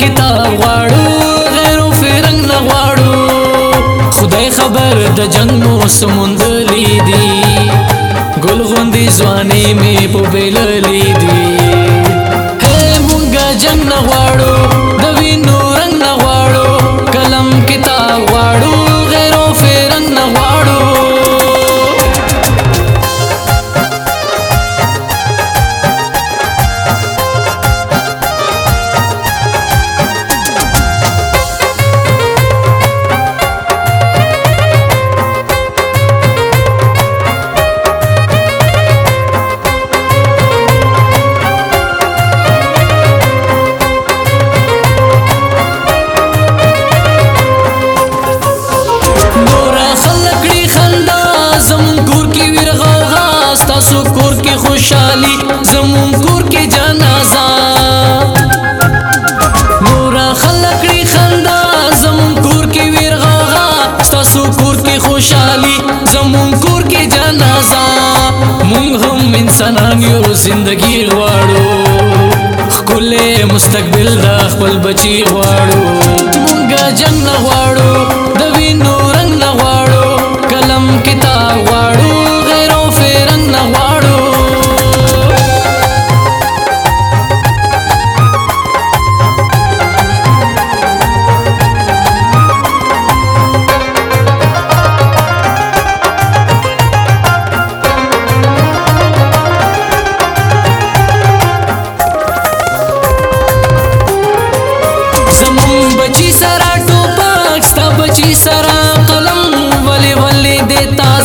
کتاب غواړو غیر فرنګ نه غواړو خدای خبر د جنگ موسم مندلی دی ګل غوندي ځواني می په بیللی دی تاسو کور کې خوشحالي زمون کور کې جنازه نور خلک لري خندا زمون کور کې ویرغا تاسو کور کې خوشحالي زمون کور کې جنازه مونږ هم انسانان یو زندگی غواړو خپل مستقبل د خپل بچي غواړو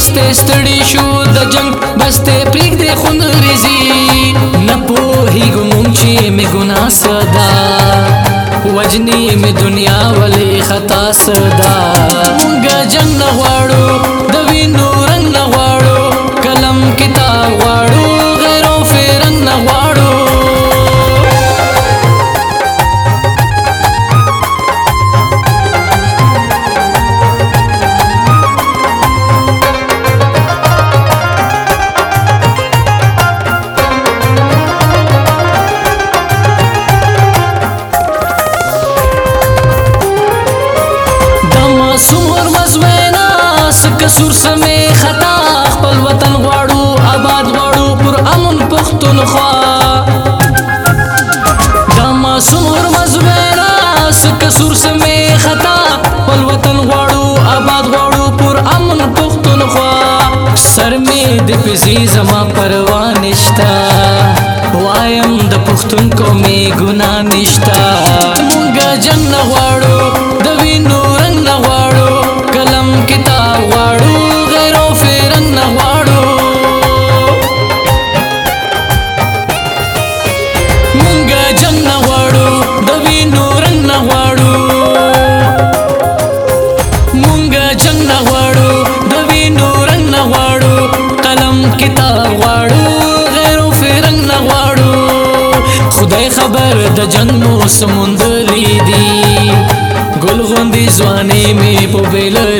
بسته ستړي شو د جنگ بسته پریک دې خون رزي نه پوهي ګم چې می ګنا صدا وجنی می دنیا ولې خطا صدا مونږ جنگ نه غواړو د وینو رنگ نه غواړو قلم کتاب غواړو منصور سمې خطا خپل وطن غواړو آباد غواړو پر امن پښتونخوا دا معصوم ورمزویرا سکه سور سمې خطا خپل وطن غواړو آباد غواړو پر امن پښتونخوا سر مې د پزي زما پروا نشتا وایم د پښتون کو مې ګنا نشتا مونږه جنګ غواړو ځان مو سمندري دي ګل غوندي ځواني مې په بیلر